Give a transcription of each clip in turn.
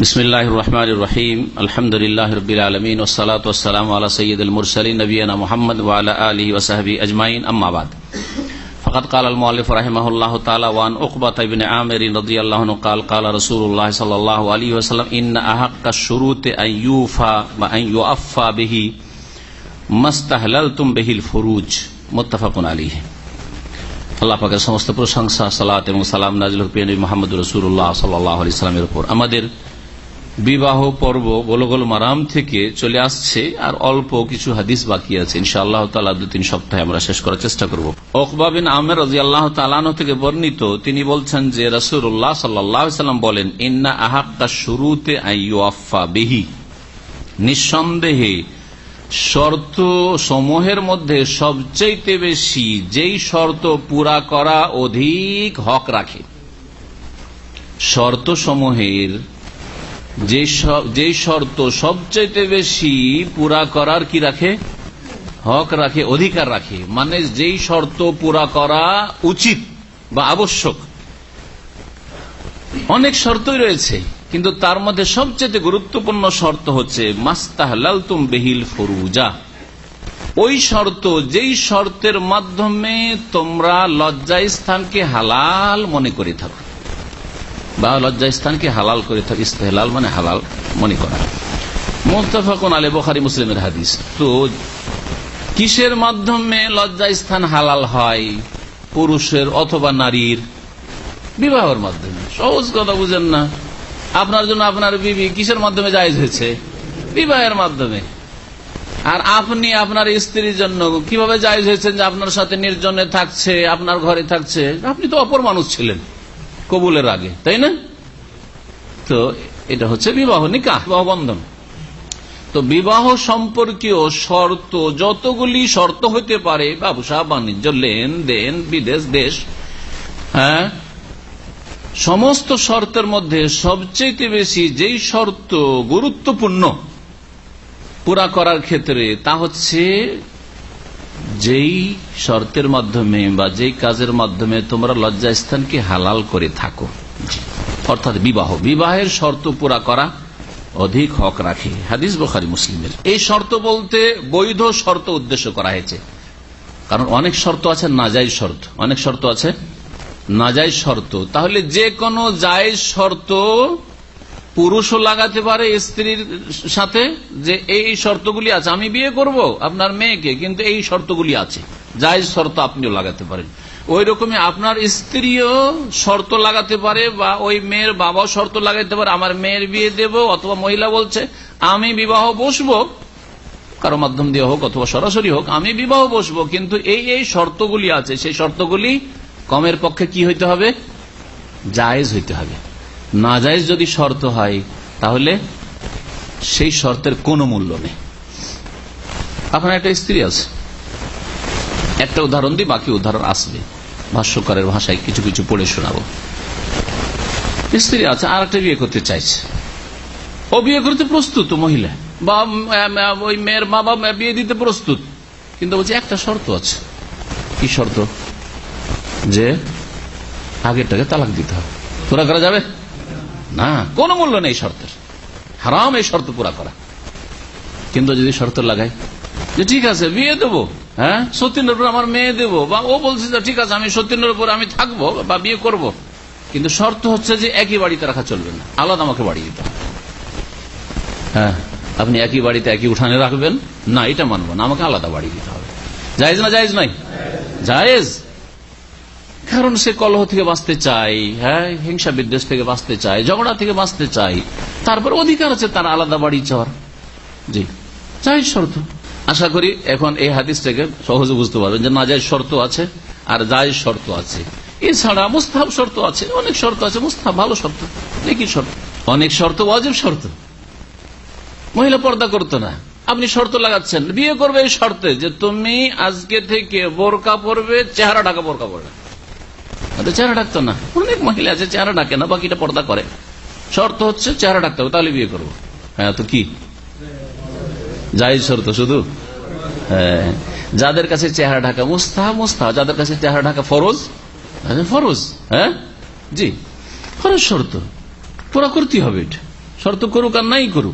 بسم الله الرحمن الرحيم الحمد لله رب العالمين والصلاة والسلام على سيد المرسلين نبينا محمد وعلى آله وصحبه أجمعين أما بعد فقد قال المؤلف رحمه الله تعالى وعن أقبة بن عامر رضي الله عنه قال قال رسول الله صلى الله عليه وسلم إن أحق الشروط أن يوفى وأن يؤفى به ما استهللتم به الفروج متفق عليه আল্লাহ পাকের সমস্ত প্রশংসা সালাত এবং সালাম নাজিল হুপিয়ানী মোহাম্মদ রসুল্লাহ সাল্লাহ আলি সাল্লামের উপর আমাদের বিবাহ পর্ব গোলগোল মারাম থেকে চলে আসছে, আর অল্প কিছু হাদিস বাকি আছে। ইনশাআল্লাহ তালা দু তিন সপ্তাহে আমরা শেষ করার চেষ্টা করব। ওকবাবিন আমের রাজি আল্লাহ তালানো থেকে বর্ণিত, তিনি বলছেন যে রসুল্লাহ সাল্লাম বলেন, ইন্না আহাক্কা শুরুতে আইফা বিহি। নিঃসন্দেহে শর্ত সমূহের মধ্যে সবচেয়ে বেশি যেই শর্ত পুরা করা অধিক হক রাখে। শর্ত সমূহের যেই শর্ত সবচেয়ে বেশি পুরা করার কি রাখে? হক রাখে, অধিকার রাখে। মানে যেই শর্ত পুরা করা উচিত বা আবশ্যক। অনেক শর্তই রয়েছে, কিন্তু তার মধ্যে সবচেয়ে গুরুত্বপূর্ণ শর্ত হচ্ছে মাস্তাহলাল তুম বেহিল ফরুজা। ওই শর্ত, যেই শর্তের মাধ্যমে তোমরা লজ্জা স্থানকে হালাল মনে করে থাকো। বা লজ্জা স্থানকে হালাল করে থাকো, ইস্তেহলাল মানে হালাল মনে করা। মোস্তাফাকুন আলী বখারি মুসলিমের হাদিস। তো কিসের মাধ্যমে লজ্জা স্থান হালাল হয়? পুরুষের অথবা নারীর? বিবাহের মাধ্যমে। সহজ কথা বুঝেন না। আপনার জন্য আপনার বিবি কিসের মাধ্যমে জায়জ হয়েছে? বিবাহের মাধ্যমে। আর আপনি আপনার স্ত্রীর জন্য কীভাবে জায়জ হয়েছেন যে আপনার সাথে নির্জনে থাকছে, আপনার ঘরে থাকছে? আপনি তো অপর মানুষ ছিলেন। কবুলের আগে, তাই না? তো এটা হচ্ছে বিবাহ নিকাহ, বিবাহ বন্ধন। তো বিবাহ সম্পর্কীয় শর্ত যতগুলি শর্ত হইতে পারে ব্যবসা বাণিজ্য লেনদেন বিদেশ, দেশ হ্যাঁ? সমস্ত শর্তের মধ্যে সবচেয়ে বেশি যেই শর্ত গুরুত্বপূর্ণ পুরা করার ক্ষেত্রে, তা হচ্ছে যেই শর্তের মাধ্যমে বা যেই কাজের মাধ্যমে তোমরা লজ্জা স্থানকে হালাল করে থাকো। অর্থাৎ বিবাহ। বিবাহের শর্ত পুরা করা অধিক হক রাখে। হাদিস বখারি, মুসলিমের। এই শর্ত বলতে বৈধ শর্ত উদ্দেশ্য করা হয়েছে। কারণ অনেক শর্ত আছে নাজাই শর্ত। অনেক শর্ত আছে, নাজাইজ শর্ত। তাহলে যে কোনো জায়েজ শর্ত পুরুষও লাগাতে পারে স্ত্রীর সাথে যে এই শর্তগুলি আছে, আমি বিয়ে করব আপনার মেয়েকে, কিন্তু এই শর্তগুলি আছে। জায়েজ শর্ত আপনিও লাগাতে পারেন। ওই রকমই আপনার স্ত্রীও শর্ত লাগাতে পারে বা ওই মেয়ের বাবাও শর্ত লাগাতে পারে, আমার মেয়ের বিয়ে দেব অথবা মহিলা বলছে, আমি বিবাহ বসবো, কারও মাধ্যম দিয়ে হোক অথবা সরাসরি হোক, আমি বিবাহ বসবো, কিন্তু এই এই শর্তগুলি আছে। সেই শর্তগুলি কমের পক্ষে কি হইতে হবে? জায়েজ হইতে হবে। না জায়েজ যদি শর্ত হয়, তাহলে সেই শর্তের কোনো মূল্য নেই। আপনার একটা স্ত্রী আছে। একটা উদাহরণ দিই, বাকি উদাহরণ আসবে। ভাষ্যকারের ভাষায় কিছু কিছু পড়ে শোনাবো। স্ত্রী আছে আর একটা বিয়ে করতে চাইছে। ও বিয়ে করতে প্রস্তুত মহিলা। বা ওই মেয়ের মা বাবা বিয়ে দিতে প্রস্তুত। কিন্তু বলছে, একটা শর্ত আছে। কি শর্ত? যে আগেরটাকে তালাক দিতে হবে। পুরা করা যাবে? না কোনো মূল্য নেই শর্তের। হারাম এই শর্ত পুরা করা। কিন্তু যদি শর্ত লাগাই, যে ঠিক আছে, বিয়ে দেবো হ্যাঁ? সতীনের উপর আমার মেয়ে দেবো, বা ও বলছে যে ঠিক আছে, আমি সতীনের উপর আমি থাকব বা বিয়ে করব। কিন্তু শর্ত হচ্ছে যে একই বাড়িতে রাখা চলবে না। আলাদা আমাকে বাড়ি দিতে হ্যাঁ? আপনি একই বাড়িতে একই উঠানে রাখবেন? না, এটা মানবো না, আমাকে আলাদা বাড়ি দিতে হবে। জায়েজ না জায়েজ নাই? জায়েজ। কারণ সে কলহ থেকে বাঁচতে চাই হ্যাঁ হিংসা বিদ্বেষ থেকে বাঁচতে চাই ঝগড়া থেকে বাঁচতে চাই তারপর অধিকার আছে তার আলাদা বাড়ি চাওয়ার জি জায়েজ শর্ত। আশা করি এখন এই হাদিস থেকে সহজে বুঝতে পারবেন যে না যাই শর্ত আছে আর যাই শর্ত আছে। এছাড়া মুস্তাব শর্ত আছে, অনেক শর্ত আছে। মুস্তাব ভালো শর্ত দেখি শর্ত। অনেক শর্ত ওয়াজিব শর্ত। মহিলা পর্দা করতো না। আপনি শর্ত লাগাচ্ছেন। বিয়ে করবে এই শর্তে যে তুমি আজকে থেকে বোরকা পরবে চেহারা ঢাকা বোরকা পরবে। হয়তো চেহারা ডাকতো না। অনেক মহিলা আছে চেহারা ডাকে না বাকিটা পর্দা করে। শর্ত হচ্ছে চেহারা ডাকতে হবে তাহলে বিয়ে করব। হ্যাঁ তো কি? যাই শর্ত শুধু? হ্যাঁ। যাদের কাছে চেহারা ঢাকা মুস্তাহ মুস্তাহ। যাদের কাছে চেহারা ঢাকা ফরজ আচ্ছা, ফরজ হ্যাঁ? জি। ফরজ শর্ত। পুরা করতে হবে শর্ত করুক আর নাই করুক।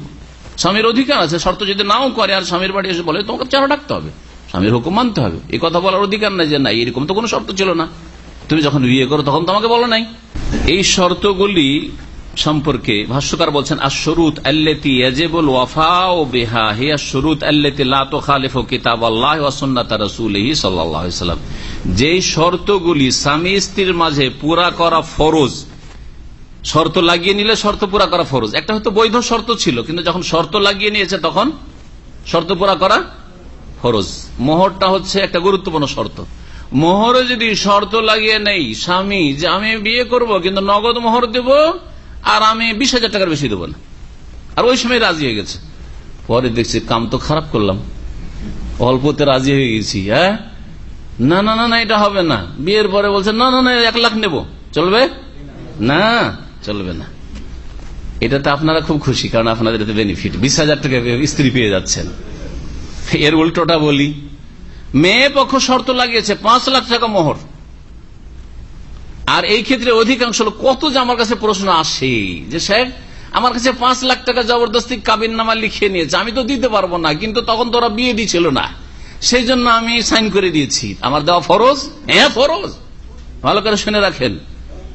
স্বামীর অধিকার আছে শর্ত যদি নাও করে আর স্বামীর বাড়ি এসে বলে তোমাকে চেহারা ডাকতে হবে। স্বামীর হুকুম মানতে হবে। এই কথা বলার অধিকার নাই যে নাই এরকম তো কোনো শর্ত ছিল না। তুমি যখন বিয়ে করো, তখন তোমাকে বলো নাই। এই শর্তগুলি সম্পর্কে ভাষ্যকার বলছেন আশরুত আল্লেতি ইয়াজিবুল ওয়াফা ও বিহা হে আশরুত আল্লেতি লা তুখালিফু কিতাবাল্লাহ ওয়া সুন্নাত রাসূলিহি যেই শর্তগুলি স্বামী স্ত্রীর মাঝে পুরা করা ফরজ, শর্ত লাগিয়ে নিলে শর্ত পুরা করা ফরজ। একটা হয়তো বৈধ শর্ত ছিল, কিন্তু যখন শর্ত লাগিয়ে নিয়েছে তখন শর্ত পুরা করা ফরজ। মোহরটা হচ্ছে একটা গুরুত্বপূর্ণ শর্ত। মোহরে যদি শর্ত লাগিয়ে নেই, স্বামী যে আমি বিয়ে করব, কিন্তু নগদ মোহর দেব, আর আমি বিশ হাজার টাকার বেশি দেবো না। আর ওই সময় রাজি হয়ে গেছে। পরে দেখছি কাম তো খারাপ করলাম। অল্পতে রাজি হয়ে গেছি হ্যাঁ? না না না না, এটা হবে না। বিয়ের পরে বলছে, না না না, এক লাখ নেব। চলবে? না চলবে না। এটাতে আপনারা খুব খুশি, কারণ আপনাদের এতে বেনিফিট বিশ হাজার টাকা স্ত্রী পেয়ে যাচ্ছেন। এর উল্টোটা বলি মেয়ে পক্ষ শর্ত লাগিয়েছে, পাঁচ লাখ টাকা মোহর। আর এই ক্ষেত্রে অধিকাংশ লোক, কত যে আমার কাছে প্রশ্ন আসে, যে স্যার, আমার কাছে পাঁচ লাখ টাকা জবরদস্তি কাবিন নামা লিখে নিয়েছে, আমি তো দিতে পারব না, কিন্তু তখন তোরা বিয়ে দিছিল না। সেই জন্য আমি সাইন করে দিয়েছি। আমার দেওয়া ফরজ? হ্যাঁ ফরজ। ভালো করে শুনে রাখেন।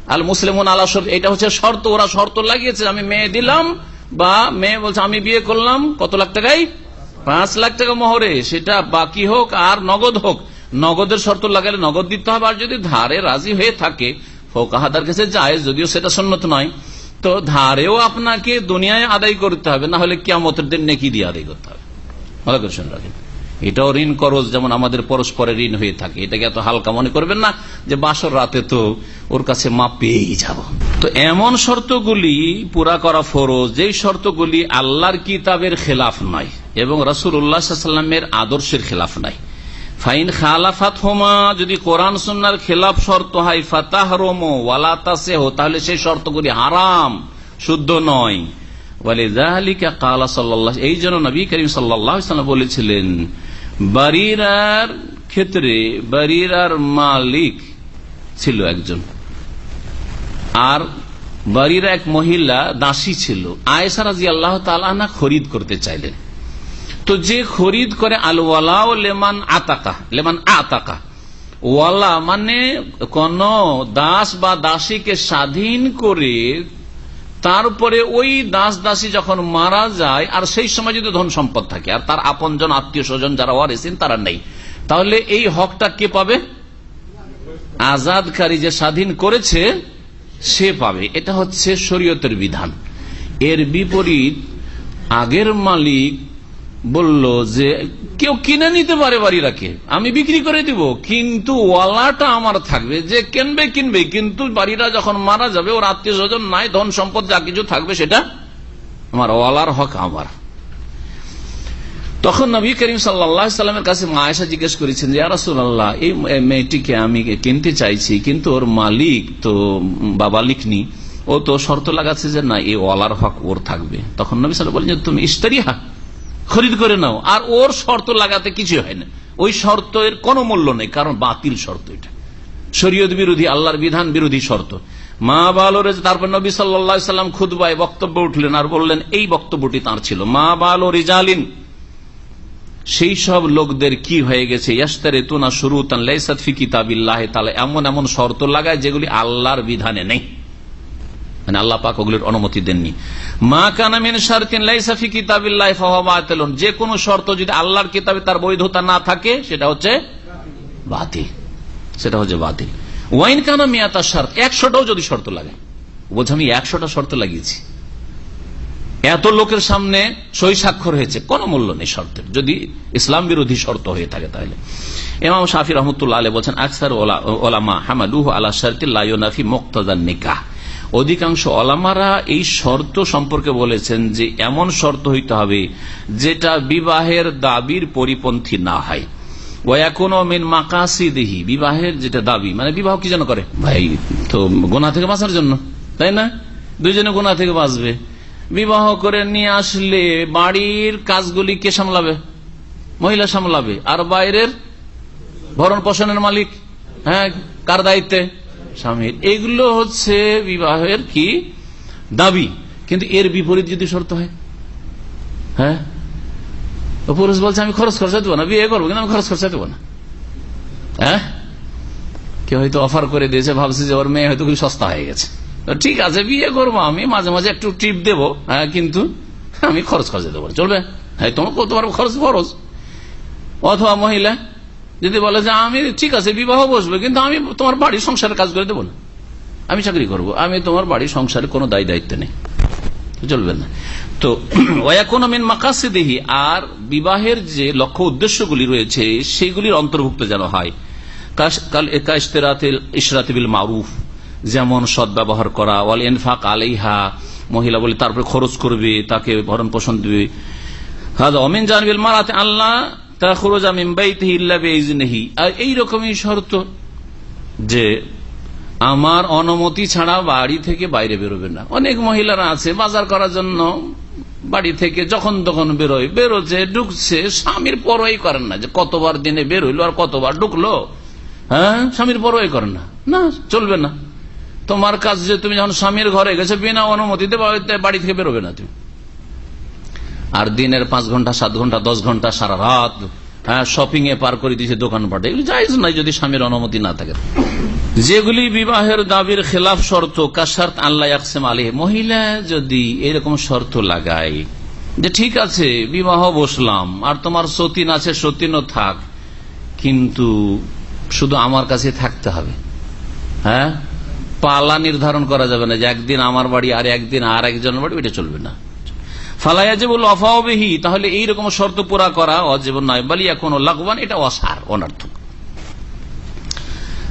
আল মুসলিম আল্লাহ এটা হচ্ছে শর্ত, ওরা শর্ত লাগিয়েছে, আমি মেয়ে দিলাম, বা মেয়ে বলছে, আমি বিয়ে করলাম, কত লাখ টাকায়? পাঁচ লাখ টাকা মোহরে, সেটা বাকি হোক আর নগদ হোক। নগদের শর্ত লাগালে নগদ দিতে হবে, আর যদি ধারে রাজি হয়ে থাকে, ফোকাহাদার কাছে যায়, যদিও সেটা সন্ন্যত নয়, তো ধারেও আপনাকে দুনিয়ায় আদায় করতে হবে, না হলে কিয়ামতের দিন নেকি দিয়ে আদায় করতে হবে। এটাও ঋণ করজ, যেমন আমাদের পরস্পরের ঋণ হয়ে থাকে। এটাকে এত হালকা মনে করবেন না যে বাসর রাতে তো ওর কাছে মাপ পেয়েই যাব। তো এমন শর্তগুলি পুরা করা ফরজ, যেই শর্তগুলি আল্লাহর কিতাবের খেলাফ নয়। এবং রসুল উল্লাহামের আদর্শের খেলাফ নাই। ফাইন খালাফাত হোমা যদি কোরআন সুন্নার খেলাফ শর্ত হয় ফাতাহ রোমো ওয়ালাতাসে হো তাহলে সেই শর্তগুলি হারাম, শুদ্ধ নয়। এই জন্য নবী করিম সাল্লাম বলেছিলেন, বারিরার ক্ষেত্রে বাড়িরার মালিক ছিল একজন। আর বাড়ির এক মহিলা, দাসী ছিল। আয়সা রাজি আল্লাহ তালা খরিদ করতে চাইলেন। তো যে খরিদ করে আল ওয়ালা ও লেমান আতাকা লেমান আতাকা। ওয়ালা মানে কোন দাস বা দাসীকে স্বাধীন করে তারপরে ওই দাস দাসী যখন মারা যায়, আর সেই সময় যদি ধন সম্পদ থাকে, আর তার আপনজন, আত্মীয় স্বজন যারা ওয়ারেছেন তারা নেই। তাহলে এই হকটা কে পাবে? আজাদকারী যে স্বাধীন করেছে, সে পাবে। এটা হচ্ছে শরীয়তের বিধান। এর বিপরীত আগের মালিক বলল যে, কেউ কিনে নিতে পারে বাড়িরাকে আমি বিক্রি করে দিব, কিন্তু ওয়ালাটা আমার থাকবে, যে কিনবে কিনবে, কিন্তু বাড়িটা যখন মারা যাবে, ওর আত্মীয় স্বজন নাই, ধন সম্পদ যা কিছু থাকবে সেটা আমার ওয়ালার হক আমার। তখন নবী করিম সাল্লামের কাছে মায়েশা জিজ্ঞেস করেছেন যে আরাসুল্লাহ এই মেয়েটিকে আমি কিনতে চাইছি, কিন্তু ওর মালিক তো বাবা লিখনি, ও তো শর্ত লাগাচ্ছে যে না, এই ওয়ালার হক ওর থাকবে। তখন নবী সাল্লাহ বলেন যে, তুমি ইস্তারিহা খরিদ করে নাও। আর ওর শর্ত লাগাতে কিছু হয় না। ওই শর্তের কোনো মূল্য নেই, কারণ বাতিল শর্ত এটা। শরীয়ত বিরোধী, আল্লাহর বিধান বিরোধী শর্ত। মা বালোর তারপর নবী সাল্লাম খুদবায় বক্তব্য উঠলেন আর বললেন, এই বক্তব্যটি তার ছিল। মা বালো রিজালিন। সেই সব লোকদের কি হয়ে গেছে? এমন এমন শর্ত লাগায় যেগুলি আল্লাহর বিধানে নেই। মানে আল্লাহ পাক ওগুলির অনুমতি দেননি। মা কানামিন শারতিন লাইসাফি কিতাবিল্লাহ ফাহবাতিলুন যে কোনো শর্ত যদি আল্লাহর কিতাবে তার বৈধতা না থাকে, সেটা হচ্ছে বাতিল। সেটা হচ্ছে বাতিল। ওয়াইন কানা মিয়াতার শর্ত, একশোটাও যদি শর্ত লাগে। বলছে, আমি একশোটা শর্ত লাগিয়েছি। এত লোকের সামনে সই স্বাক্ষর হয়েছে, কোনো মূল্য নেই শর্তের। যদি ইসলাম বিরোধী শর্ত হয়ে থাকে তাহলে। ইমাম শাফি রহমতুল্লাহ আলী বলছেন, আকসার ওলামা হামাদুহ আলা শর্তিল্লাফি মুক্তাদার নিকাহ। অধিকাংশ অলামারা এই শর্ত সম্পর্কে বলেছেন যে এমন শর্ত হইতে হবে যেটা বিবাহের দাবির পরিপন্থী না হয়। মিন মাকাসিদিহি বিবাহের যেটা দাবি মানে বিবাহ কি যেন করে? ভাই তো গোনা থেকে বাঁচার জন্য তাই না? দুইজনে গোনা থেকে বাঁচবে। বিবাহ করে নিয়ে আসলে বাড়ির কাজগুলি কে সামলাবে? মহিলা সামলাবে। আর বাইরের ভরণ পোষণের মালিক? হ্যাঁ কার দায়িত্বে? স্বামীর। এগুলো হচ্ছে বিবাহের কি? দাবি। কিন্তু এর বিপরীত যদি শর্ত হয়? হ্যাঁ? পুরুষ বলছে, আমি খরচ খরচা দেবো না, বিয়ে করব, কিন্তু আমি খরচ খরচা দেবো না। হ্যাঁ? কেউ হয়তো অফার করে দিয়েছে, ভাবছে যে ওর মেয়ে হয়তো খুব সস্তা হয়ে গেছে। ঠিক আছে, বিয়ে করব আমি, মাঝে মাঝে একটু টিপ দেবো হ্যাঁ কিন্তু আমি খরচ খরচা দেবো চলবে? হ্যাঁ তোমার করতে পারব খরচ খরচ। অথবা মহিলা যদি বলে যে আমি ঠিক আছে, বিবাহ বসবে, কিন্তু আমি তোমার বাড়ির সংসারের কাজ করে দেবো না। আমি চাকরি করব, আমি তোমার বাড়ির সংসারে কোনো দায়ী দায়িত্ব নেই। চলবে না। তো ওয়াকুনমিন মাকাসিদেহি, আর বিবাহের যে লক্ষ্য উদ্দেশ্যগুলি রয়েছে সেগুলির অন্তর্ভুক্ত যেন হয়। ইশরাতিবিল মারুফ, যেমন সদ্ব্যবহার করা, ওয়াল এনফাক আলাইহা, মহিলা বলে তারপরে খরচ করবে, তাকে ভরণ পোষণ দেবে অমিন জানবিল মারাতে আল্লাহ এইরকমই শর্ত যে আমার অনুমতি ছাড়া বাড়ি থেকে বাইরে বেরোবে না। অনেক মহিলারা আছে, বাজার করার জন্য বাড়ি থেকে যখন তখন বেরোয়। বেরোচ্ছে, ঢুকছে, স্বামীর পরই করেন না যে কতবার দিনে বের হইল আর কতবার ঢুকলো। হ্যাঁ স্বামীর পরই করেন না। না, চলবে না। তোমার কাজ যে তুমি যখন স্বামীর ঘরে গেছো, বিনা অনুমতিতে বাড়ি থেকে বেরোবে না তুমি। আর দিনের পাঁচ ঘণ্টা, সাত ঘণ্টা, দশ ঘণ্টা, সারা রাত হ্যাঁ শপিং এ পার করে দিয়েছে দোকানপাটে এগুলি যাইজ নাই যদি স্বামীর অনুমতি না থাকে। যেগুলি বিবাহের দাবির খেলাফ শর্ত, কাশার্ত আল্লাহ আকসেম আলী মহিলা যদি এরকম শর্ত লাগায় যে ঠিক আছে, বিবাহ বসলাম, আর তোমার সতীন আছে, সতীনও থাক, কিন্তু শুধু আমার কাছে থাকতে হবে। হ্যাঁ? পালা নির্ধারণ করা যাবে না যে একদিন আমার বাড়ি আর একদিন আর একজনের বাড়ি, এটা চলবে না। ফালাইয়াজেবুল অফাওবেহি তাহলে এইরকম শর্ত পুরা করা অজীবন নয়। বলি এখন লাগবান এটা অসার, অনার্থক।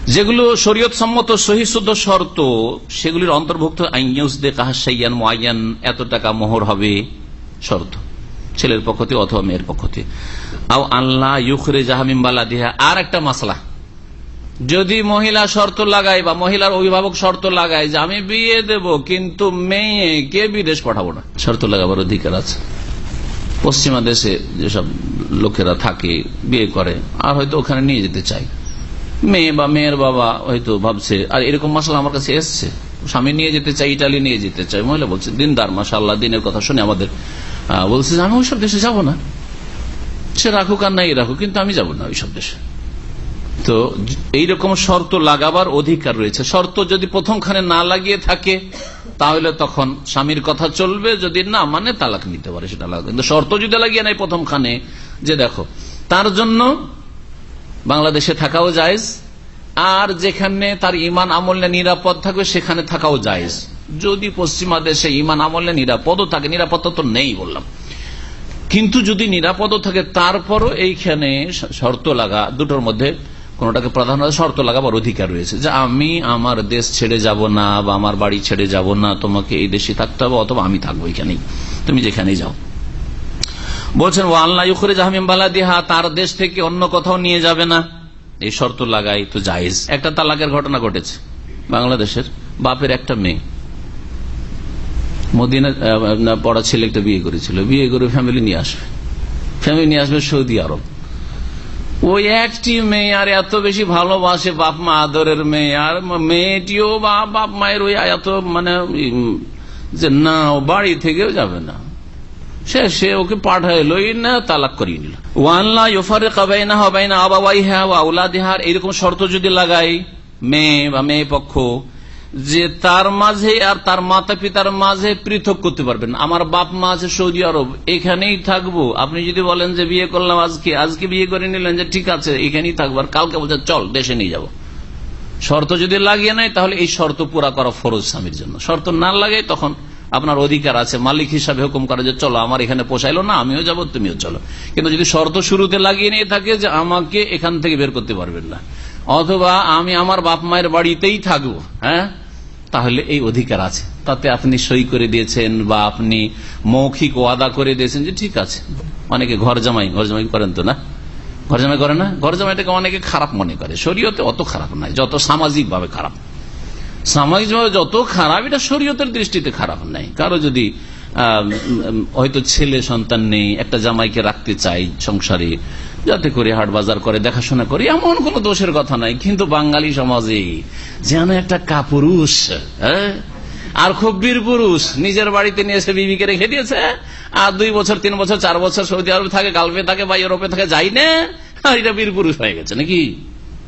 যেগুলো শরীয়ত সম্মত সহিশুদ্ধ শর্ত, সেগুলির অন্তর্ভুক্ত কাহাসাইয়ান মোয়াইয়ান এত টাকা মোহর হবে শর্ত। ছেলের পক্ষ থেকে অথবা মেয়ের পক্ষ থেকে। আও আল্লাহ ইউখরে জাহামিমবালা দিহা আর একটা মাসলা। যদি মহিলা শর্ত লাগায় বা মহিলার অভিভাবক শর্ত লাগায় যে আমি বিয়ে দেব, কিন্তু মেয়েকে বিদেশ পাঠাবো না। শর্ত লাগাবার অধিকার আছে। পশ্চিমা দেশে যেসব লোকেরা থাকে, বিয়ে করে, আর হয়তো ওখানে নিয়ে যেতে চাই মেয়ে বা মেয়ের বাবা হয়তো ভাবছে, আর এরকম মাসাল আমার কাছে এসছে। স্বামী নিয়ে যেতে চাই ইটালি নিয়ে যেতে চাই মহিলা বলছে, দিনদার মাসা আল্লাহ দিনের কথা শুনে আমাদের বলছে আমি ওইসব দেশে যাব না। সে রাখুক আর নাই রাখুক, কিন্তু আমি যাব না ওইসব দেশে। তো এইরকম শর্ত লাগাবার অধিকার রয়েছে। শর্ত যদি প্রথমখানে না লাগিয়ে থাকে, তাহলে তখন স্বামীর কথা চলবে, যদি না মানে তালাক নিতে পারে সেটা লাগবে কিন্তু শর্ত যদি লাগিয়ে নাই প্রথমখানে, যে দেখো, তার জন্য বাংলাদেশে থাকাও জায়েজ, আর যেখানে তার ইমান আমলে নিরাপদ থাকবে, সেখানে থাকাও জায়েজ। যদি পশ্চিমা দেশে ইমান আমলে নিরাপদও থাকে, নিরাপত্তা তো নেই বললাম। কিন্তু যদি নিরাপদও থাকে, তারপরও এইখানে শর্ত লাগা, দুটোর মধ্যে কোনটাকে প্রাধান্য শর্ত লাগাবার অধিকার রয়েছে যে আমি আমার দেশ ছেড়ে যাব না বা আমার বাড়ি ছেড়ে যাব না, তোমাকে এই দেশে থাকতে হবে অথবা আমি থাকব এখানেই। তুমি যেখানেই যাও। বলছেন ও আল্লাহ ইউখরে জাহামিমবালা দিহা তার দেশ থেকে অন্য কোথাও নিয়ে যাবে না। এই শর্ত লাগাই তো জায়েজ। একটা তালাকের ঘটনা ঘটেছে বাংলাদেশের। বাপের একটা মেয়ে। মদিনা পড়া ছেলে একটা বিয়ে করেছিল। বিয়ে করে ফ্যামিলি নিয়ে আসবে। ফ্যামিলি নিয়ে আসবে সৌদি আরব। ওই একটি মেয়ে আর এত বেশি ভালোবাসে বাপ মা আদরের মেয়ে, আর মেয়েটিও বা বাপ মায়ের ওই এত মানে যে না, ও বাড়ি থেকেও যাবে না। সে সে ওকে পাঠাইলো না, তালাক করিয়ে নিল। ওয়ানলা ইফারে কাবাই না হবাই না আবাবাই হ্যাঁ আউলাদিহার এরকম শর্ত যদি লাগাই, মেয়ে বা মেয়ে পক্ষ যে তার মাঝে আর তার মাতা পিতার মাঝে পৃথক করতে পারবেন। আমার বাপ মা আছে সৌদি আরব, এখানেই থাকব। আপনি যদি বলেন যে বিয়ে করলাম আজকে আজকে বিয়ে করে নিলেন যে ঠিক আছে, এখানেই থাকব। আর কালকে বলছে, চল, দেশে নিয়ে যাব। শর্ত যদি লাগিয়ে নেয়, তাহলে এই শর্ত পুরা করা ফরজ স্বামীর জন্য। শর্ত না লাগে তখন আপনার অধিকার আছে। মালিক হিসাবে হুকুম করে যে, চলো, আমার এখানে পোষাইলো না, আমিও যাব, তুমিও চলো। কিন্তু যদি শর্ত শুরুতে লাগিয়ে নিয়ে থাকে যে, আমাকে এখান থেকে বের করতে পারবেন না। অথবা আমি আমার বাপ মায়ের বাড়িতেই থাকব হ্যাঁ? তাহলে এই অধিকার আছে। তাতে আপনি সই করে দিয়েছেন বা আপনি মৌখিক ওয়াদা করে দিয়েছেন যে ঠিক আছে। অনেকে ঘর জামাই ঘর জামাই করেন তো না? ঘর জামাই করে না? ঘর জামাইটাকে অনেকে খারাপ মনে করে। শরীয়তে অত খারাপ নাই, যত সামাজিক ভাবে খারাপ। সামাজিকভাবে যত খারাপ, এটা শরীয়তের দৃষ্টিতে খারাপ নাই। কারও যদি হয়তো ছেলে সন্তান নেই, একটা জামাইকে রাখতে চাই সংসারে যাতে করে হাট বাজার করে, দেখাশোনা করে, এমন কোন দোষের কথা নাই। কিন্তু বাঙালি সমাজে যেন একটা কাপুরুষ হ্যাঁ? আর খুব বীর পুরুষ, নিজের বাড়িতে নিয়ে এসে বিবিকে রেখে দিয়েছে, আর দুই বছর, তিন বছর, চার বছর সৌদি আরবে থাকে, গালফে থাকে, বা ইউরোপে থাকে, যাই না, আর এটা বীর পুরুষ হয়ে গেছে, নাকি?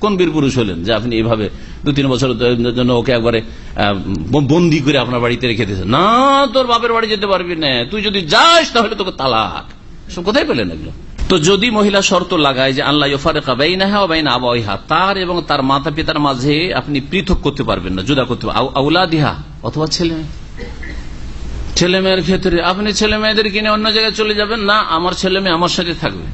কোন বীর পুরুষ হলেন যে আপনি এইভাবে দু, তিন বছর জন্য ওকে একবারে বন্দি করে আপনার বাড়িতে রেখে দিয়েছেন? না, তোর বাপের বাড়ি যেতে পারবি না। তুই যদি যাস, তাহলে তোকে তালাক। সব কোথায় পেলেন এগুলো? তো যদি মহিলা শর্ত লাগায় যে আল্লাহ আবাইহা, তার এবং তার মাতা পিতার মাঝে আপনি পৃথক করতে পারবেন না, জুদা করতে আউলা দিহা অথবা ছেলে ছেলে মেয়ের ক্ষেত্রে আপনি ছেলে মেয়েদের কিনে অন্য জায়গায় চলে যাবেন? না, আমার ছেলে মেয়ে আমার সাথে থাকবে।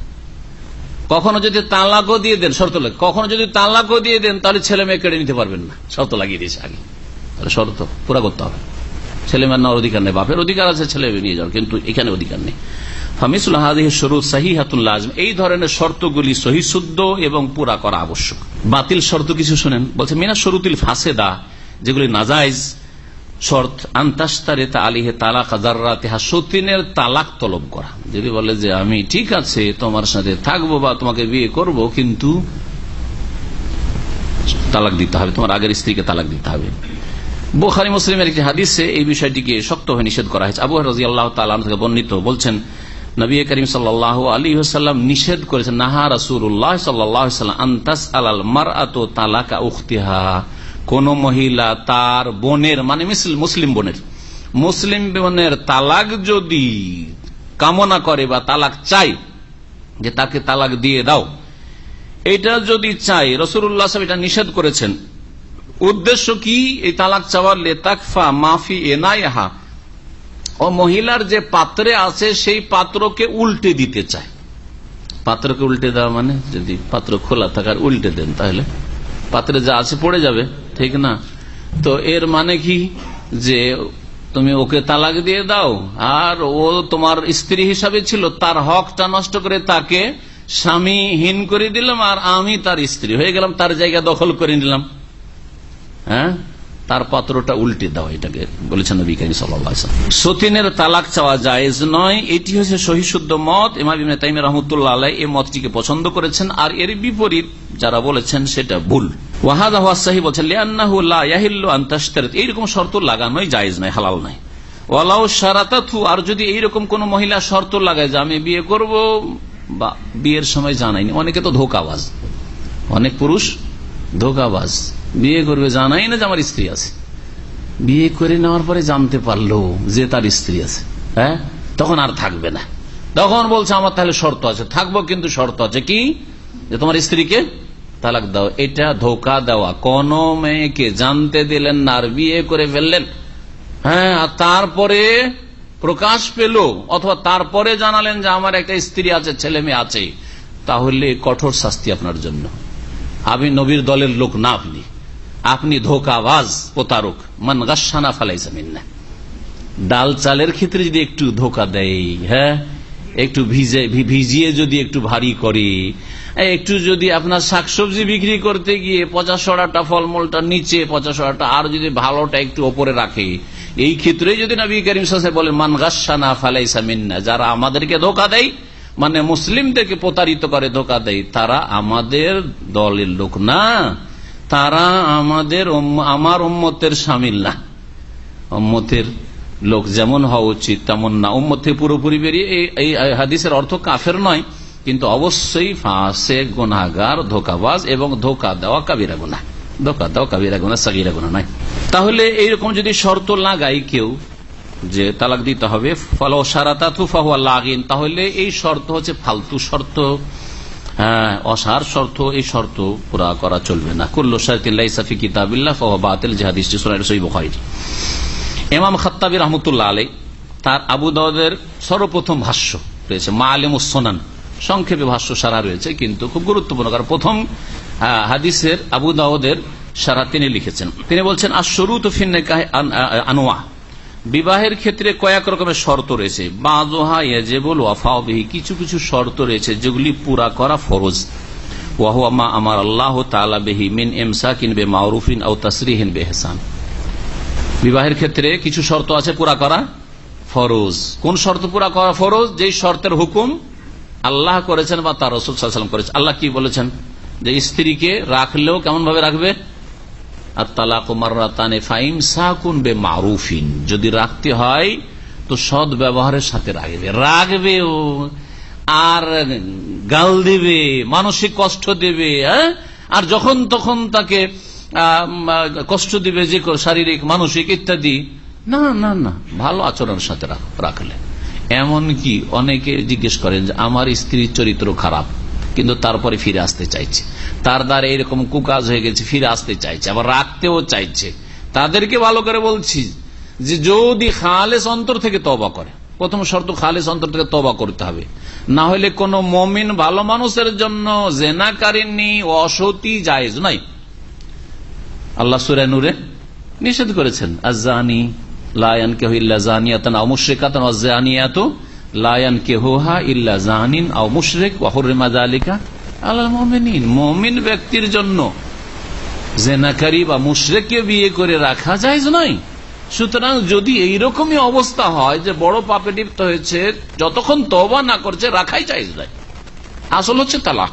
কখনো যদি তালাকও দিয়ে দেন, শর্ত লাগে। কখনো যদি তালাকও দিয়ে দেন, তাহলে ছেলে মেয়ে কেড়ে নিতে পারবেন না। শর্ত লাগিয়ে দিয়েছে আগে। তাহলে শর্ত পুরা করতে হবে। ছেলে মেয়ের নেওয়ার অধিকার নেই, বাপের অধিকার আছে, ছেলে মেয়ে নিয়ে যাওয়ার কিন্তু এখানে অধিকার নেই। এই ধরনের শর্তগুলি এবং পুরা করা আবশ্যক। বাতিল শর্ত কিছু শোনেন। বলছে, মিনা শরুতিল যেগুলি নাজাইজ শর্ত আন্তাস্তারে আলিহে তালাক তালাক তলব করা। যদি বলে যে আমি ঠিক আছে, তোমার সাথে থাকব বা তোমাকে বিয়ে করব, কিন্তু তালাক দিতে হবে, তোমার আগের স্ত্রীকে তালাক দিতে হবে। বোখারি মুসলিমের একটি হাদিসে এই বিষয়টিকে শক্তভাবে নিষেধ করা হয়েছে। আবু রাজি আল্লাহ বর্ণিত বলছেন নবী করিম সাল্লাহ আলী সাল্লাম নিষেধ করেছেন, নাহা রাসুল্লাহ সাল্লাম আন্তাস আলাল মার তালাকা উখতিহা। কোন মহিলা তার বোনের মানে মুসলিম বোনের মুসলিম বোনের তালাক যদি কামনা করে বা তালাক চাই যে তাকে তালাক দিয়ে দাও, এটা যদি চাই রসুল্লাহ সাহেব এটা নিষেধ করেছেন। উদ্দেশ্য কি? এই তালাক চাওয়ার লেতাকফা মাফি এনাইহা। মহিলার যে পাত্রে আছে, সেই পাত্রকে উল্টে দিতে চায়। পাত্রকে উল্টে দেওয়া মানে যদি পাত্র খোলা থাকার উল্টে দেন, তাহলে পাত্রে যা আছে পড়ে যাবে, ঠিক না? তো এর মানে কি? যে তুমি ওকে তালাক দিয়ে দাও, আর ও তোমার স্ত্রী হিসাবে ছিল, তার হকটা নষ্ট করে তাকে স্বামীহীন করে দিলাম, আর আমি তার স্ত্রী হয়ে গেলাম, তার জায়গা দখল করে নিলাম। হ্যাঁ? তার পাত্রটা উল্টে দেওয়া এটাকে বলেছেন নবী করিম সাল্লাম সতীনের তালাক চাওয়া জায়েজ নয়, এটি হচ্ছে সহিশুদ্ধ মত। ইমাম তাইম রহমতুল্লাহ আলাই এই মতটিকে পছন্দ করেছেন, আর এর বিপরীত যারা বলেছেন সেটা ভুল। এইরকম শর্ত জায়েজ ওয়ালাউ সারাতাথু আর যদি এইরকম কোন মহিলা শর্ত লাগায় যে আমি বিয়ে করব, বা বিয়ের সময় জানাইনি, অনেকে তো ধোকাবাজ। অনেক পুরুষ ধোকাবাজ। বিয়ে করবে, জানাই না যে আমার স্ত্রী আছে। বিয়ে করে নেওয়ার পরে জানতে পারল যে তার স্ত্রী আছে। হ্যাঁ? তখন আর থাকবে না। তখন বলছে, আমার তাহলে শর্ত আছে। থাকব কিন্তু শর্ত আছে কি? যে তোমার স্ত্রীকে তালাক দাও। এটা ধোকা দেওয়া। কোন মেয়েকে জানতে দিলেন না আর বিয়ে করে ফেললেন। হ্যাঁ আর তারপরে প্রকাশ পেল, অথবা তারপরে জানালেন যে আমার একটা স্ত্রী আছে, ছেলে মেয়ে আছে। তাহলে কঠোর শাস্তি আপনার জন্য। আপনি নবীর দলের লোক না আপনি। আপনি ধোকাবাজ, প্রতারক। মান গাসানা ফালাইসামিন না ডাল চালের ক্ষেত্রে যদি একটু ধোকা দেয় হ্যাঁ? একটু ভিজে ভিজিয়ে যদি একটু ভারী করে একটু যদি আপনার শাকসবজি বিক্রি করতে গিয়ে পচাশ সড়াটা ফলমূলটা নিচে, পচাশ সড়াটা আর যদি ভালোটা একটু ওপরে রাখে, এই ক্ষেত্রে যদি নবী করিম সাহেব বলেন, মান গাসানা ফালাইসামিন্না যারা আমাদেরকে ধোকা দেয় মানে মুসলিমদেরকে প্রতারিত করে ধোকা দেয়, তারা আমাদের দলের লোক না। তারা আমাদের আমার উম্মতের সামিল না। উম্মতের লোক যেমন হওয়া উচিত, তেমন না। উম্মত থেকে পুরোপুরি বেরিয়ে, এই হাদিসের অর্থ কাফের নয়, কিন্তু অবশ্যই ফাঁসে গোনাগার ধোকাবাজ এবং ধোকা দেওয়া কাবিরা গুনা ধোকা দেওয়া কাবিরা গুনা সাগিরা গুনা নাই তাহলে এইরকম যদি শর্ত লাগাই কেউ যে তালাক দিতে হবে লাগিন। তাহলে এই শর্ত হচ্ছে ফালতু শর্ত। হ্যাঁ অসার শর্ত, এই শর্ত পুরা করা চলবে না। কুল্লো শারতিল্লাহ কিতাবিল্লাহ বাতিল ইমাম খত্তাবি রহমতুল্লাহ আলী তার আবু দাউদের সর্বপ্রথম ভাষ্য রয়েছে মা আলিম সোনান। সংক্ষেপে ভাষ্য সারা রয়েছে, কিন্তু খুব গুরুত্বপূর্ণ, কারণ প্রথম হাদিসের আবু দাউদের সারা তিনি লিখেছেন। তিনি বলছেন আর শুরু তো ফিন্নে আনোয়া। বিবাহের ক্ষেত্রে কয়েক রকমের শর্ত রয়েছে। বাজোহা এজেবল ওয়াফাওবিহি কিছু কিছু শর্ত রয়েছে যেগুলি পুরা করা ফরজ। ওয়াহুয়া মা আমার আল্লাহ তালা বেহি মিন এমসাকিন বে মাউরুফিন আও তাসরিহিন বেহসান। বিবাহের ক্ষেত্রে কিছু শর্ত আছে পুরা করা ফরজ। কোন শর্ত পুরা করা ফরজ? যেই শর্তের হুকুম আল্লাহ করেছেন বা তার রসুল সাল্লাম করেছেন। আল্লাহ কি বলেছেন? যে স্ত্রীকে রাখলেও কেমন ভাবে রাখবে? আর ফাইম মারুফিন যদি রাখতে হয়, তো সৎ ব্যবহারের সাথে রাখবে। ও, আর গাল দেবে, মানসিক কষ্ট দেবে হ্যাঁ? আর যখন তখন তাকে কষ্ট দিবে, যে শারীরিক, মানসিক ইত্যাদি। না না না, ভালো আচরণের সাথে রাখলে। এমন কি অনেকে জিজ্ঞেস করেন যে, আমার স্ত্রীর চরিত্র খারাপ। কিন্তু তারপরে ফিরে আসতে চাইছে। তার দ্বারা এরকম কুকাজ হয়ে গেছে, ফিরে আসতে চাইছে, আবার রাখতেও চাইছে। তাদেরকে ভালো করে বলছি যে যদি খালেস অন্তর থেকে তবা করে, প্রথম শর্ত খালেস অন্তর থেকে তবা করতে হবে। না হলে কোন মমিন ভালো মানুষের জন্য জেনাকারিনী অসতি জায়েজ নাই। আল্লাহ সুরে নূরে নিষেধ করেছেন আজানি লায়ান কেহ ইল্লা মুশরিকাতান ওয়া জানিয়াতু লায়ান কেহা ইল্লা জানিন আও মুশরিক ওয়া হুররিমা যালিকা আলাল মুমিনিন মুমিন ব্যক্তির জন্য জেনাকারী বা মুশরিককে বিয়ে করে রাখা যায় নয়। সুতরাং যদি এইরকমই অবস্থা হয় যে বড় পাপে লিপ্ত হয়েছে, যতক্ষণ তবা না করছে, রাখাই চাই নাই আসল হচ্ছে তালাক।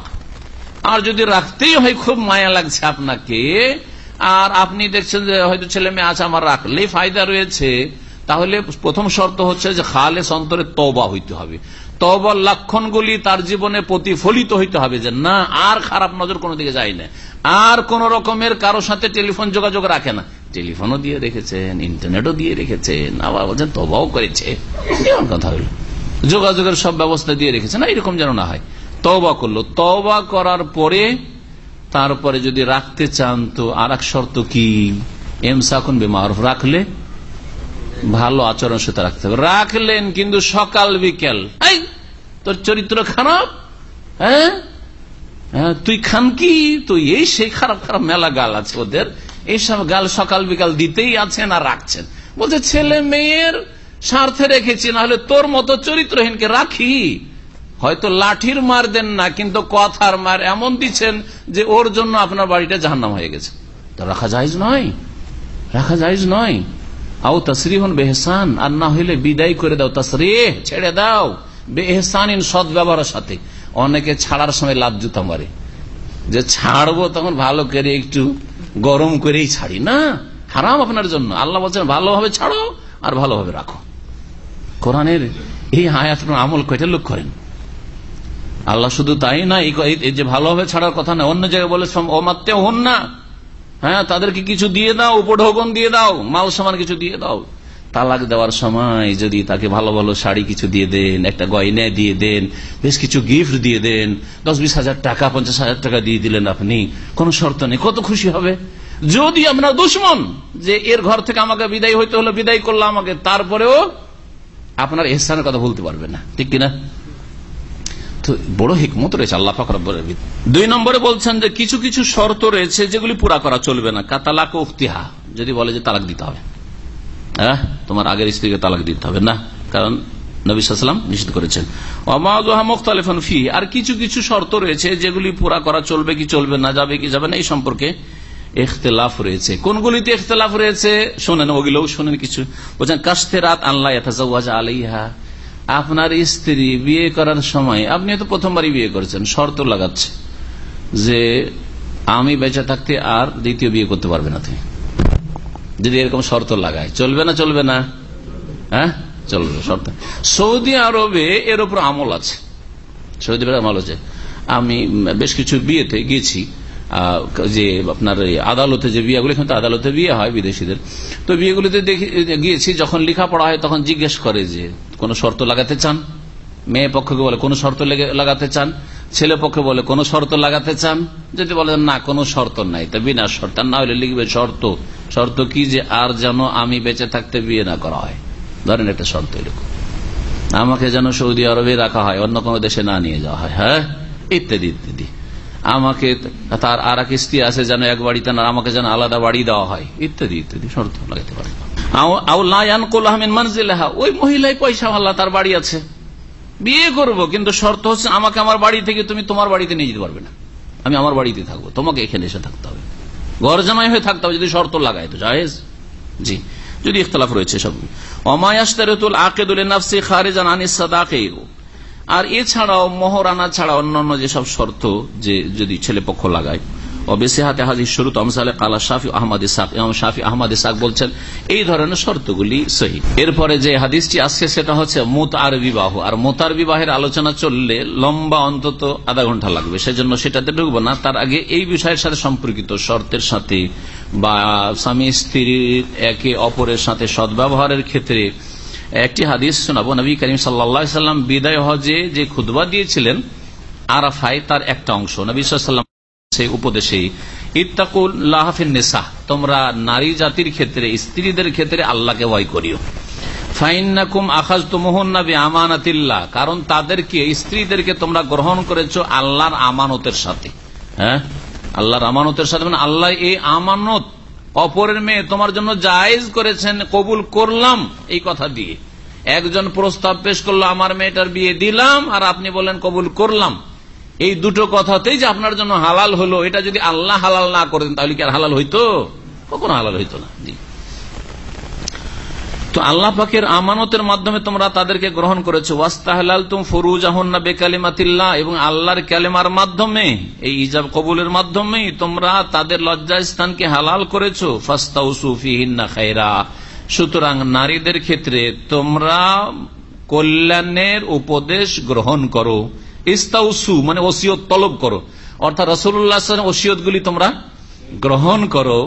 আর যদি রাখতেই হয়, খুব মায়া লাগছে আপনাকে। আর আপনি দেখছেন যে হয়তো ছেলে মেয়ে আছে, আমার রাখলেই ফায়দা রয়েছে। তাহলে প্রথম শর্ত হচ্ছে যে খালেস অন্তরে তবা হইতে হবে। তবার লক্ষণগুলি তার জীবনে প্রতিফলিত হইতে হবে যে না, আর খারাপ নজর কোনো দিকে যায় না। আর কোন রকমের কারোর সাথে টেলিফোন যোগাযোগ রাখে না। টেলিফোনও দিয়ে রেখেছেন, ইন্টারনেটও দিয়ে রেখেছেন, আবার বলছেন তবাও করেছে। কথা হইল যোগাযোগের সব ব্যবস্থা দিয়ে রেখেছে না, এরকম যেন না হয়। তবা করল। তবা করার পরে তারপরে যদি রাখতে চান তো আর এক শর্ত কি? এম সাকুন বেমারফ রাখলে ভালো আচরণ সাথে রাখতে হবে। রাখলেন কিন্তু সকাল বিকেল। তোর চরিত্র খারাপ? হ্যাঁ? হ্যাঁ, তুই খান কি? তুই এই সেই খারাপ খারাপ মেলা গাল আছে ওদের। এইসব গাল সকাল বিকাল দিতেই আছেন আর রাখছেন। বলছে ছেলে মেয়ের স্বার্থে রেখেছি না হলে তোর মতো চরিত্রহীনকে রাখি। হয়তো লাঠির মার দেন না কিন্তু কথার মার এমন দিচ্ছেন যে ওর জন্য আপনার বাড়িটা জাহান্নাম হয়ে গেছে। তো রাখা যাইজ নয়। রাখা যাইজ নয়। আও তসরিহন বেহসান, আর না হইলে বিদায় করে দাও তসরি ছেড়ে দাও। বেহসান ইন সদ ব্যবহারের সাথে। অনেকে ছাড়ার সময় লাভ জুতা মারে। যে ছাড়বো তখন ভালো করে একটু গরম করেই ছাড়ি, না? হারাম আপনার জন্য। আল্লাহ বলছেন, ভালোভাবে ছাড়ো আর ভালোভাবে রাখো। কোরআনের এই আয়াত আমল কয়টা লোক করেন। আল্লাহ শুধু তাই না, এই যে ভালোভাবে ছাড়ার কথা না, অন্য জায়গায় বলে অমাত্য হন না হ্যাঁ তাদেরকে কিছু দিয়ে দাও, উপঢৌকন দিয়ে দাও, মাল সামান কিছু দিয়ে দাও। তালাক দেওয়ার সময় যদি তাকে ভালো ভালো শাড়ি কিছু দিয়ে দেন, একটা গয়না দিয়ে দেন, বেশ কিছু গিফট দিয়ে দেন দশ বিশ হাজার টাকা, পঞ্চাশ হাজার টাকা দিয়ে দিলেন আপনি, কোন শর্ত নেই, কত খুশি হবে? যদি আপনার দুশ্মন যে এর ঘর থেকে আমাকে বিদায় হইতে হলো বিদায় করল আমাকে, তারপরেও আপনার এহসানের কথা বলতে পারবে না, ঠিক কিনা? বড় হিকমত রয়েছে, আল্লাহ দুই নম্বরে বলছেন যে কিছু কিছু শর্ত রয়েছে যেগুলি পুরা করা চলবে না। কাতালাক উক্তিহা যদি বলে যে তালাক দিতে হবে। হ্যাঁ? তোমার আগের স্ত্রীকে তালাক দিতে হবে না। কারণ নবীলাম নিষেধ করেছেন। মুখতালেফান ফি আর কিছু কিছু শর্ত রয়েছে যেগুলি পুরা করা চলবে কি চলবে না, যাবে কি যাবে না, এই সম্পর্কে এখতলাফ রয়েছে। কোনগুলিতে এখতলাফ রয়েছে? শোনেন, ওগুলোও শোনেন কিছু। বলছেন কাস্তে রাত আল্লাহ আলাইহা। আপনার স্ত্রী বিয়ে করার সময়, আপনি তো প্রথমবারই বিয়ে করেছেন, শর্ত লাগাচ্ছে যে আমি বেঁচে থাকতে আর দ্বিতীয় বিয়ে করতে পারবে না তুমি। যদি এরকম শর্ত লাগায়, চলবে না চলবে না? হ্যাঁ? চলবে শর্ত। সৌদি আরবে এর উপর আমল আছে। সৌদি আরবে আমল আছে। আমি বেশ কিছু বিয়েতে গিয়েছি যে আপনার আদালতে যে বিয়েগুলো এখানে তো আদালতে বিয়ে হয় বিদেশিদের। তো বিয়েগুলিতে গিয়েছি, যখন লেখাপড়া হয় তখন জিজ্ঞেস করে যে, কোন শর্ত লাগাতে চান? মেয়ে পক্ষকে বলে, কোন শর্ত লাগাতে চান? ছেলে পক্ষে বলে, কোন শর্ত লাগাতে চান? যদি বলে, না, কোনো শর্ত নাই। তা বিনা শর্ত না হলে লিখবে শর্ত। শর্ত কি যে, আর যেন আমি বেঁচে থাকতে বিয়ে না করা হয়? ধরেন একটা শর্ত এরকম। আমাকে যেন সৌদি আরবে রাখা হয়, অন্য কোনো দেশে না নিয়ে যাওয়া হয় হ্যাঁ? ইত্যাদি ইত্যাদি। আমাকে তার আর এক স্ত্রী আছে যেন এক বাড়িতে না, আমাকে যেন আলাদা বাড়ি দেওয়া হয়। ইত্যাদি ইত্যাদি শর্ত লাগাতে পারে। ওই মহিলাই পয়সা তার বাড়ি আছে। বিয়ে করব, কিন্তু শর্ত হচ্ছে আমাকে আমার বাড়ি থেকে তুমি তোমার বাড়িতে নিয়ে যেতে পারবে না। আমি আমার বাড়িতে থাকব, তোমাকে এখানে এসে থাকতে হবে। ঘর জামাই হয়ে থাকতে হবে, যদি শর্ত লাগায় তো জাহেজ জি, যদি ইখতলাফ রয়েছে সব। অমায়াস্তারতুল আকেদুল নাফসি খারেজান আনিস সাদাকেই আর এছাড়াও মহরানা ছাড়া অন্যান্য যেসব শর্ত যে যদি ছেলে পক্ষ লাগায় অবেসে হাতে হাজির শুরু তমসালে কালা শাফি আহমদ ইসাক শাফি আহমদ ইসাক বলছেন, এই ধরনের শর্তগুলি সহি। এরপরে যে হাদিসটি আসছে সেটা হচ্ছে মোত আর বিবাহ। আর মোতার বিবাহের আলোচনা চললে লম্বা অন্তত আধা ঘণ্টা লাগবে। সেজন্য সেটাতে ঢুকবো না। তার আগে এই বিষয়ের সাথে সম্পর্কিত শর্তের সাথে বা স্বামী স্ত্রীর একে অপরের সাথে সদ্ব্যবহারের ক্ষেত্রে একটি হাদিস শোনাবো। নবী করিম সাল্লাম বিদায় হজে যে খুদবা দিয়েছিলেন আরাফাই তার একটা অংশ। নবী সেই উপদেশে ইত্তাকুল্লাহাফিন নেশা তোমরা নারী জাতির ক্ষেত্রে, স্ত্রীদের ক্ষেত্রে আল্লাহকে ভয় করিও। ফাইনাকুম আখাজ তুমোহন্নাবি আমানাতিল্লাহ কারণ তাদেরকে, স্ত্রীদেরকে তোমরা গ্রহণ করেছ আল্লাহর আমানতের সাথে। হ্যাঁ? আল্লাহর আমানতের সাথে মানে আল্লাহ এই আমানত অপরের মেয়ে তোমার জন্য জায়েজ করেছেন, কবুল করলাম, এই কথা দিয়ে। একজন প্রস্তাব পেশ করল, আমার মেয়েটার বিয়ে দিলাম আর আপনি বলেন কবুল করলাম। এই দুটো কথাতেই যে আপনার জন্য হালাল হলো, এটা যদি আল্লাহ হালাল না করেন, তাহলে কি আর হালাল হইতো? কখনো হালাল হইতো না। তো আল্লাহ পাকের আমানতের মাধ্যমে তোমরা তাদেরকে গ্রহণ করেছ। ওয়াস্তাহলাল তুম ফরুজাহন্না বেকালিমাতিল্লাহ, এবং আল্লাহর ক্যালেমার মাধ্যমে, এই ইজাব কবুলের মাধ্যমে তোমরা তাদের লজ্জা স্থানকে হালাল করেছ। ফাস্তাউসুফিহিন্না খাইরা সুতরাং নারীদের ক্ষেত্রে তোমরা কল্যাণের উপদেশ গ্রহণ করো। ইস্তাউসু মানে ওসিয়ত তলব করো। অর্থাৎ রসুল্লাহ ওসিয়ত গুলি তোমরা গ্রহণ করো।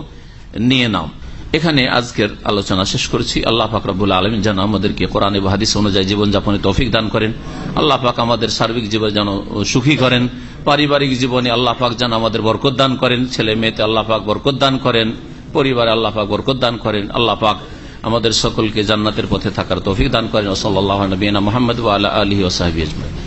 নিয়ে নাও। এখানে আজকের আলোচনা শেষ করেছি। আল্লাহ পাক আলমিন যেন আমাদেরকে কোরআন হাদিস অনুযায়ী জীবনযাপনে তৌফিক দান করেন। আল্লাহ পাক আমাদের সার্বিক জীবন যেন সুখী করেন। পারিবারিক জীবনে আল্লাহ পাক যেন আমাদের বরকত দান করেন। ছেলে মেয়েতে আল্লাহ পাক বরকত দান করেন। পরিবারে আল্লাহ পাক বরকত দান করেন। আল্লাহ পাক আমাদের সকলকে জান্নাতের পথে থাকার তৌফিক দান করেন। ওসল্লাহ নবীনা মোহাম্মদ আল্লাহ আলহি ওসাহাবি আজমাই